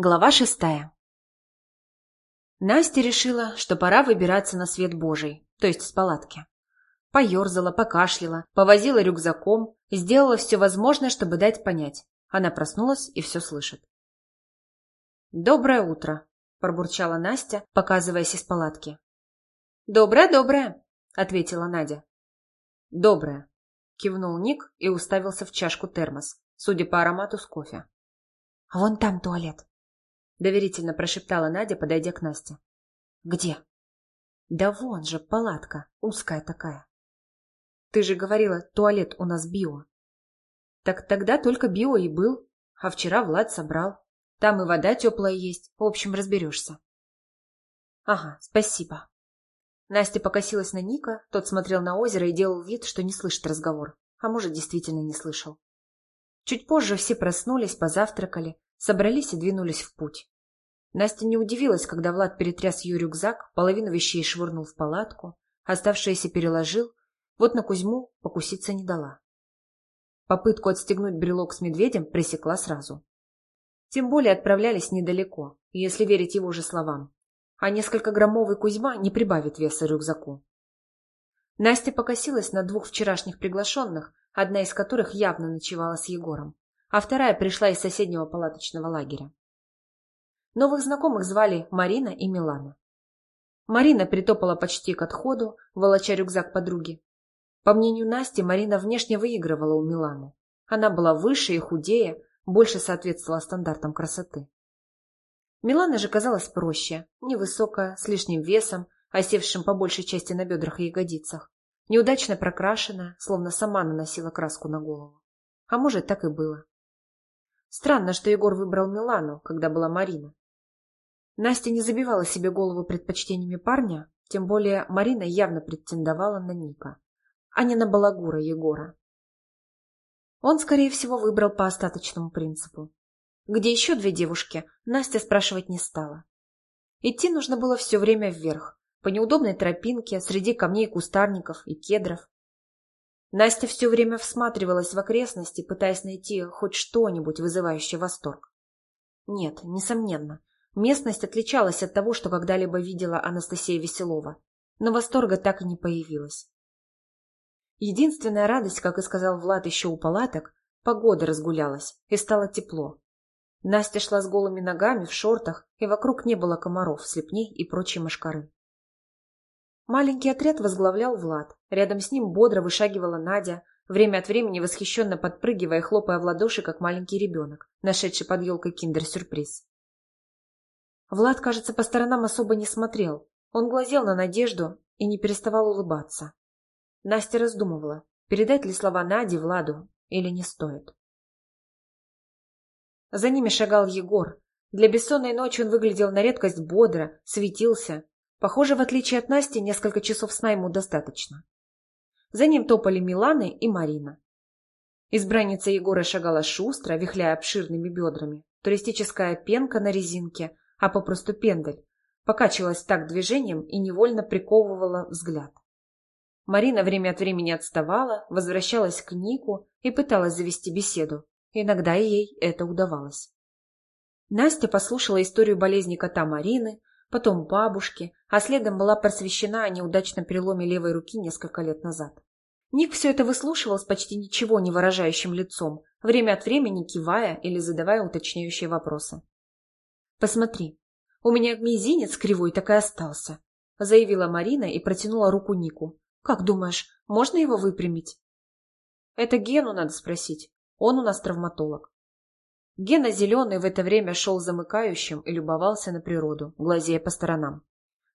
Глава шестая. Настя решила, что пора выбираться на свет Божий, то есть с палатки. Поерзала, покашляла, повозила рюкзаком, сделала все возможное, чтобы дать понять. Она проснулась и все слышит. «Доброе утро», – пробурчала Настя, показываясь из палатки. «Доброе-доброе», – ответила Надя. «Доброе», – кивнул Ник и уставился в чашку термос, судя по аромату с кофе. «А вон там туалет», — доверительно прошептала Надя, подойдя к Насте. «Где?» «Да вон же, палатка, узкая такая». «Ты же говорила, туалет у нас био». «Так тогда только био и был, а вчера Влад собрал. Там и вода теплая есть, в общем, разберешься». «Ага, спасибо». Настя покосилась на Ника, тот смотрел на озеро и делал вид, что не слышит разговор, а может, действительно не слышал. Чуть позже все проснулись, позавтракали, собрались и двинулись в путь. Настя не удивилась, когда Влад перетряс ее рюкзак, половину вещей швырнул в палатку, оставшиеся переложил, вот на Кузьму покуситься не дала. Попытку отстегнуть брелок с медведем пресекла сразу. Тем более отправлялись недалеко, если верить его же словам. А несколько граммовый Кузьма не прибавит веса рюкзаку. Настя покосилась на двух вчерашних приглашенных, одна из которых явно ночевала с Егором а вторая пришла из соседнего палаточного лагеря. Новых знакомых звали Марина и Милана. Марина притопала почти к отходу, волоча рюкзак подруги. По мнению Насти, Марина внешне выигрывала у Миланы. Она была выше и худее, больше соответствовала стандартам красоты. Милана же казалась проще, невысокая, с лишним весом, осевшим по большей части на бедрах и ягодицах, неудачно прокрашенная, словно сама наносила краску на голову. А может, так и было. Странно, что Егор выбрал Милану, когда была Марина. Настя не забивала себе голову предпочтениями парня, тем более Марина явно претендовала на Ника, а не на балагура Егора. Он, скорее всего, выбрал по остаточному принципу. Где еще две девушки, Настя спрашивать не стала. Идти нужно было все время вверх, по неудобной тропинке, среди камней кустарников и кедров. Настя все время всматривалась в окрестности, пытаясь найти хоть что-нибудь, вызывающее восторг. Нет, несомненно, местность отличалась от того, что когда-либо видела Анастасия Веселова, но восторга так и не появилось. Единственная радость, как и сказал Влад еще у палаток, погода разгулялась, и стало тепло. Настя шла с голыми ногами в шортах, и вокруг не было комаров, слепней и прочей мошкары. Маленький отряд возглавлял Влад. Рядом с ним бодро вышагивала Надя, время от времени восхищенно подпрыгивая хлопая в ладоши, как маленький ребенок, нашедший под елкой киндер-сюрприз. Влад, кажется, по сторонам особо не смотрел. Он глазел на Надежду и не переставал улыбаться. Настя раздумывала, передать ли слова Наде Владу или не стоит. За ними шагал Егор. Для бессонной ночи он выглядел на редкость бодро, светился, Похоже, в отличие от Насти, несколько часов сна ему достаточно. За ним топали Миланы и Марина. Избранница Егора шагала шустро, вихляя обширными бедрами. Туристическая пенка на резинке, а попросту пендель, покачивалась так движением и невольно приковывала взгляд. Марина время от времени отставала, возвращалась к Нику и пыталась завести беседу. Иногда ей это удавалось. Настя послушала историю болезни кота Марины, потом бабушке, а следом была просвещена о неудачном переломе левой руки несколько лет назад. Ник все это выслушивал с почти ничего не выражающим лицом, время от времени кивая или задавая уточняющие вопросы. «Посмотри, у меня мизинец кривой так и остался», заявила Марина и протянула руку Нику. «Как думаешь, можно его выпрямить?» «Это Гену надо спросить. Он у нас травматолог». Гена Зеленый в это время шел замыкающим и любовался на природу, глазея по сторонам.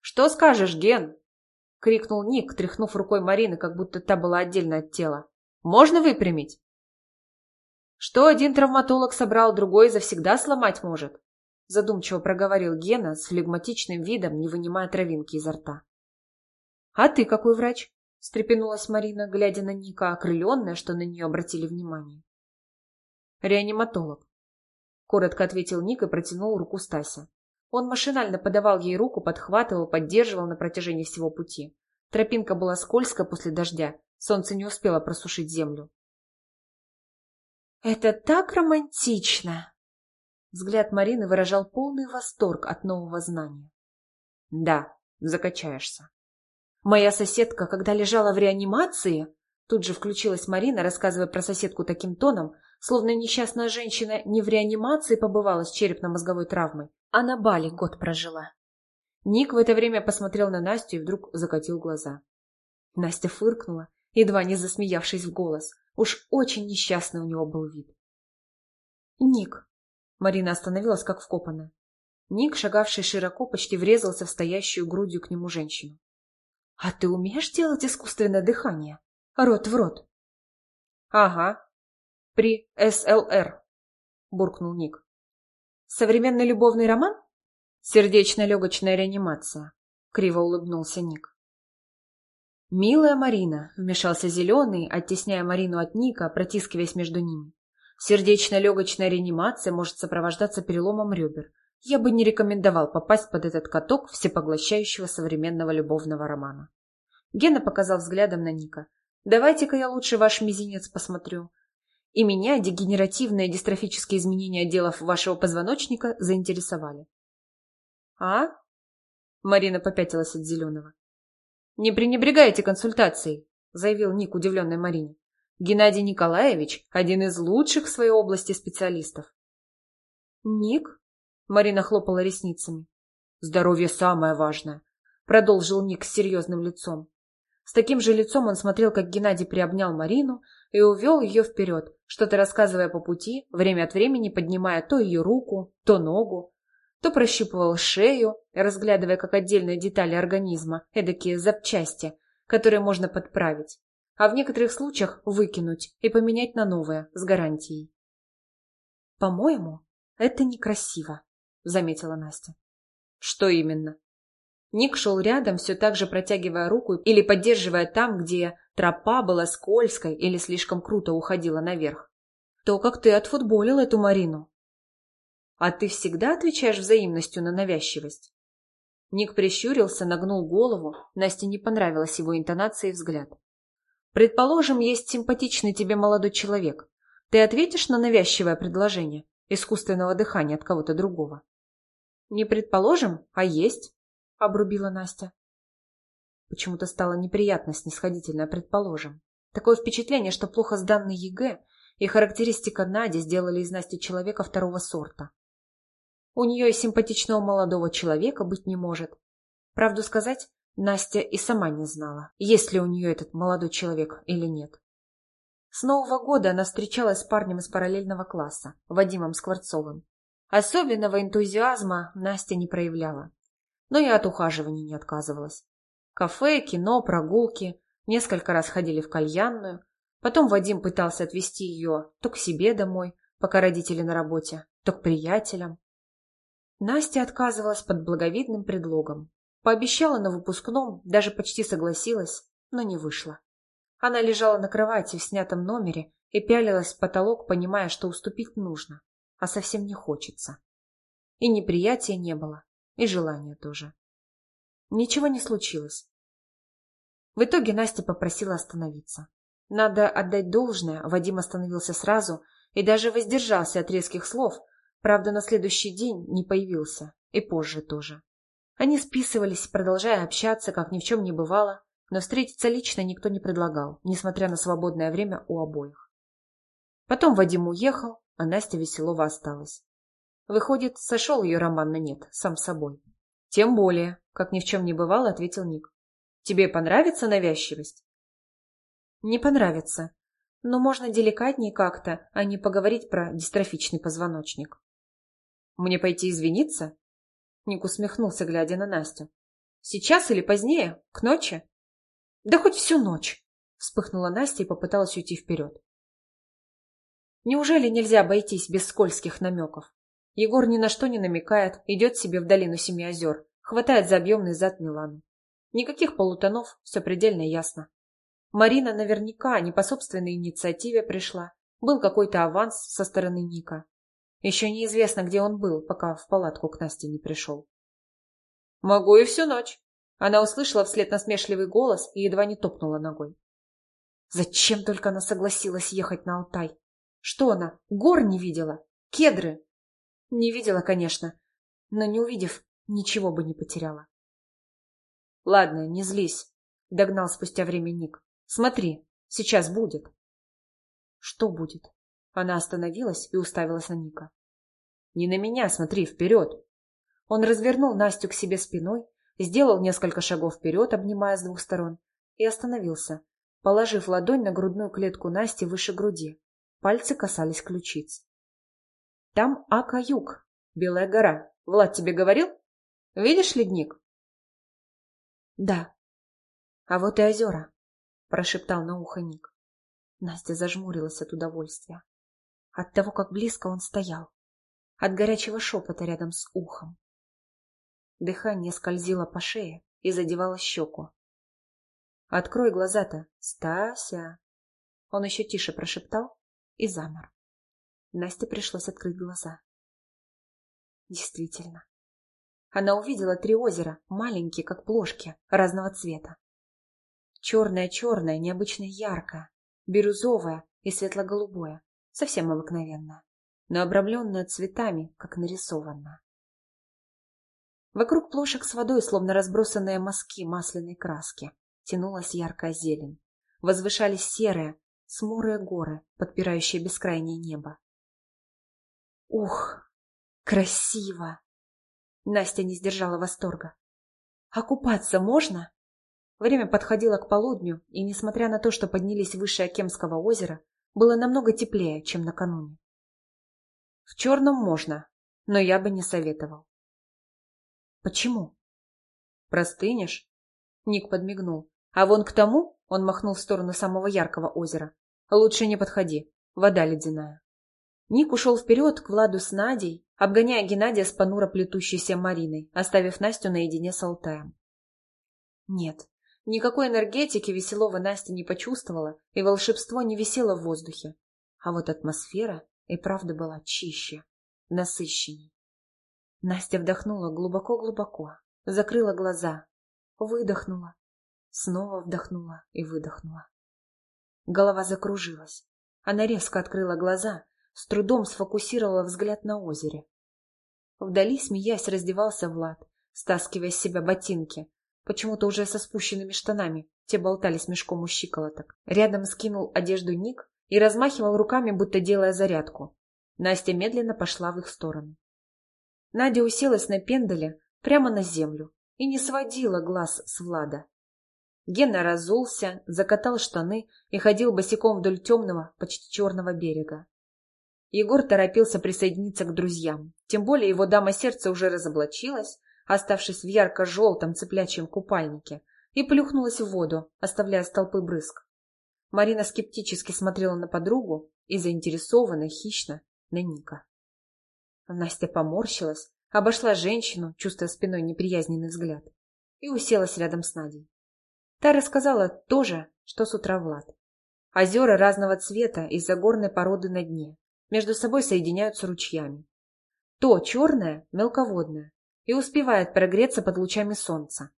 «Что скажешь, Ген?» — крикнул Ник, тряхнув рукой Марины, как будто та была отдельно от тела. «Можно выпрямить?» «Что один травматолог собрал, другой завсегда сломать может?» Задумчиво проговорил Гена с флегматичным видом, не вынимая травинки изо рта. «А ты какой врач?» — встрепенулась Марина, глядя на Ника, окрыленная, что на нее обратили внимание. «Реаниматолог», — коротко ответил Ник и протянул руку Стася. Он машинально подавал ей руку, подхватывал, поддерживал на протяжении всего пути. Тропинка была скользкая после дождя, солнце не успело просушить землю. «Это так романтично!» Взгляд Марины выражал полный восторг от нового знания. Да, закачаешься. Моя соседка, когда лежала в реанимации, тут же включилась Марина, рассказывая про соседку таким тоном, словно несчастная женщина не в реанимации побывала с черепно-мозговой травмой, а на Бали год прожила. Ник в это время посмотрел на Настю и вдруг закатил глаза. Настя фыркнула, едва не засмеявшись в голос. Уж очень несчастный у него был вид. «Ник!» Марина остановилась, как вкопанная. Ник, шагавший широко, почти врезался в стоящую грудью к нему женщину. — А ты умеешь делать искусственное дыхание? Рот в рот. — Ага. При СЛР, — буркнул Ник. — Современный любовный роман? — Сердечно-легочная реанимация, — криво улыбнулся Ник. «Милая Марина», — вмешался Зеленый, оттесняя Марину от Ника, протискиваясь между ними. «Сердечно-легочная реанимация может сопровождаться переломом ребер. Я бы не рекомендовал попасть под этот каток всепоглощающего современного любовного романа». Гена показал взглядом на Ника. «Давайте-ка я лучше ваш мизинец посмотрю». И меня дегенеративные дистрофические изменения отделов вашего позвоночника заинтересовали. «А?» Марина попятилась от Зеленого. «Не пренебрегайте консультацией», — заявил Ник удивленной Марине. «Геннадий Николаевич — один из лучших в своей области специалистов». «Ник?» — Марина хлопала ресницами. «Здоровье самое важное», — продолжил Ник с серьезным лицом. С таким же лицом он смотрел, как Геннадий приобнял Марину и увел ее вперед, что-то рассказывая по пути, время от времени поднимая то ее руку, то ногу, то прощупывал шею, разглядывая как отдельные детали организма, эдакие запчасти, которые можно подправить, а в некоторых случаях выкинуть и поменять на новое с гарантией. «По-моему, это некрасиво», — заметила Настя. «Что именно?» Ник шел рядом, все так же протягивая руку или поддерживая там, где тропа была скользкой или слишком круто уходила наверх. «То, как ты отфутболил эту Марину», а ты всегда отвечаешь взаимностью на навязчивость? Ник прищурился, нагнул голову. Насте не понравилась его интонация и взгляд. Предположим, есть симпатичный тебе молодой человек. Ты ответишь на навязчивое предложение искусственного дыхания от кого-то другого? Не предположим, а есть, обрубила Настя. Почему-то стало неприятно снисходительно предположим. Такое впечатление, что плохо сданный ЕГЭ и характеристика Нади сделали из Насти человека второго сорта. У нее и симпатичного молодого человека быть не может. Правду сказать, Настя и сама не знала, есть ли у нее этот молодой человек или нет. С Нового года она встречалась с парнем из параллельного класса, Вадимом Скворцовым. Особенного энтузиазма Настя не проявляла, но и от ухаживаний не отказывалась. Кафе, кино, прогулки, несколько раз ходили в кальянную, потом Вадим пытался отвезти ее то к себе домой, пока родители на работе, то к приятелям. Настя отказывалась под благовидным предлогом. Пообещала на выпускном, даже почти согласилась, но не вышла. Она лежала на кровати в снятом номере и пялилась в потолок, понимая, что уступить нужно, а совсем не хочется. И неприятия не было, и желания тоже. Ничего не случилось. В итоге Настя попросила остановиться. Надо отдать должное, Вадим остановился сразу и даже воздержался от резких слов, Правда, на следующий день не появился, и позже тоже. Они списывались, продолжая общаться, как ни в чем не бывало, но встретиться лично никто не предлагал, несмотря на свободное время у обоих. Потом Вадим уехал, а Настя Веселова осталась. Выходит, сошел ее роман на нет, сам собой. Тем более, как ни в чем не бывало, ответил Ник. Тебе понравится навязчивость? Не понравится, но можно деликатнее как-то, а не поговорить про дистрофичный позвоночник. Мне пойти извиниться? Ник усмехнулся, глядя на Настю. Сейчас или позднее? К ночи? Да хоть всю ночь! Вспыхнула Настя и попыталась уйти вперед. Неужели нельзя обойтись без скользких намеков? Егор ни на что не намекает, идет себе в долину Семи озер, хватает за объемный зад Милану. Никаких полутонов, все предельно ясно. Марина наверняка не по собственной инициативе пришла. Был какой-то аванс со стороны Ника. Еще неизвестно, где он был, пока в палатку к Насте не пришел. «Могу и всю ночь!» Она услышала вслед насмешливый голос и едва не топнула ногой. Зачем только она согласилась ехать на Алтай? Что она, гор не видела? Кедры? Не видела, конечно, но не увидев, ничего бы не потеряла. Ладно, не злись, догнал спустя время Ник. Смотри, сейчас будет. Что будет? Она остановилась и уставилась на Ника. Не на меня, смотри, вперед. Он развернул Настю к себе спиной, сделал несколько шагов вперед, обнимая с двух сторон, и остановился, положив ладонь на грудную клетку Насти выше груди. Пальцы касались ключиц. Там Ака-Юг, Белая гора. Влад тебе говорил? Видишь ледник? Да. А вот и озера, прошептал на ухо Ник. Настя зажмурилась от удовольствия. От того, как близко он стоял. От горячего шепота рядом с ухом. Дыхание скользило по шее и задевало щеку. «Открой глаза-то, Стася!» Он еще тише прошептал и замер. Насте пришлось открыть глаза. Действительно. Она увидела три озера, маленькие, как плошки, разного цвета. Черное-черное, необычно яркое, бирюзовое и светло-голубое, совсем обыкновенное, но обрамленное цветами, как нарисованное. Вокруг плошек с водой, словно разбросанные мазки масляной краски, тянулась яркая зелень. Возвышались серые, смурые горы, подпирающие бескрайнее небо. Ух, красиво! Настя не сдержала восторга. А купаться можно? Время подходило к полудню, и, несмотря на то, что поднялись выше Акемского озера, было намного теплее, чем накануне. В черном можно, но я бы не советовал. Почему? Простынешь? Ник подмигнул. А вон к тому, он махнул в сторону самого яркого озера, лучше не подходи, вода ледяная. Ник ушел вперед к Владу с Надей, обгоняя Геннадия с понуро плетущейся Мариной, оставив Настю наедине с Алтаем. Нет, никакой энергетики веселого Настя не почувствовала, и волшебство не висело в воздухе. А вот атмосфера и правда была чище, насыщенней. Настя вдохнула глубоко-глубоко, закрыла глаза, выдохнула Снова вдохнула и выдохнула. Голова закружилась. Она резко открыла глаза, с трудом сфокусировала взгляд на озере. Вдали, смеясь, раздевался Влад, стаскивая с себя ботинки, почему-то уже со спущенными штанами, те болтались мешком у щиколоток. Рядом скинул одежду Ник и размахивал руками, будто делая зарядку. Настя медленно пошла в их сторону. Надя уселась на пендале прямо на землю и не сводила глаз с Влада. Гена разулся, закатал штаны и ходил босиком вдоль темного, почти черного берега. Егор торопился присоединиться к друзьям, тем более его дама сердца уже разоблачилась, оставшись в ярко-желтом цыплячьем купальнике, и плюхнулась в воду, оставляя столпы брызг. Марина скептически смотрела на подругу и заинтересованно, хищно, на Ника. Настя поморщилась, обошла женщину, чувствуя спиной неприязненный взгляд, и уселась рядом с Надей. Та рассказала то же, что с утра Влад. Озера разного цвета из-за горной породы на дне. Между собой соединяются ручьями. То черное – мелководное и успевает прогреться под лучами солнца.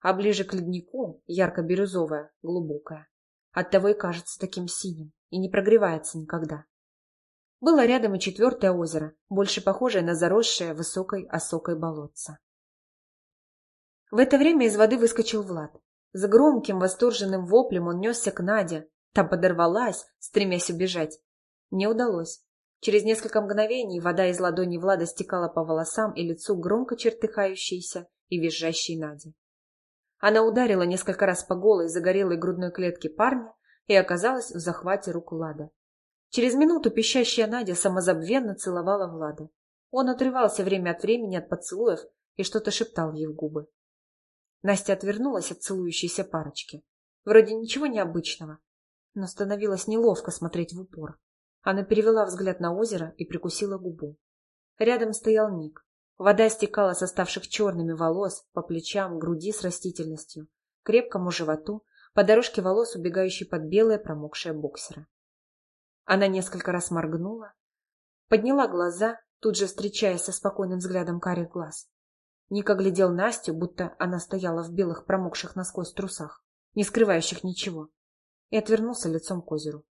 А ближе к леднику – ярко-бирюзовое, глубокое. Оттого и кажется таким синим и не прогревается никогда. Было рядом и четвертое озеро, больше похожее на заросшее высокой осокой болотце. В это время из воды выскочил Влад. С громким восторженным воплем он несся к Наде. Та подорвалась, стремясь убежать. Не удалось. Через несколько мгновений вода из ладони Влада стекала по волосам и лицу громко чертыхающейся и визжащей Нади. Она ударила несколько раз по голой загорелой грудной клетке парня и оказалась в захвате рук Влада. Через минуту пищащая Надя самозабвенно целовала Влада. Он отрывался время от времени от поцелуев и что-то шептал ей в губы. Настя отвернулась от целующейся парочки. Вроде ничего необычного, но становилось неловко смотреть в упор. Она перевела взгляд на озеро и прикусила губу. Рядом стоял Ник. Вода стекала с оставших черными волос по плечам, груди с растительностью, крепкому животу, по дорожке волос, убегающей под белое промокшее боксера. Она несколько раз моргнула, подняла глаза, тут же встречаясь со спокойным взглядом карих глаз. Ника глядел Настю, будто она стояла в белых промокших насквозь трусах, не скрывающих ничего, и отвернулся лицом к озеру.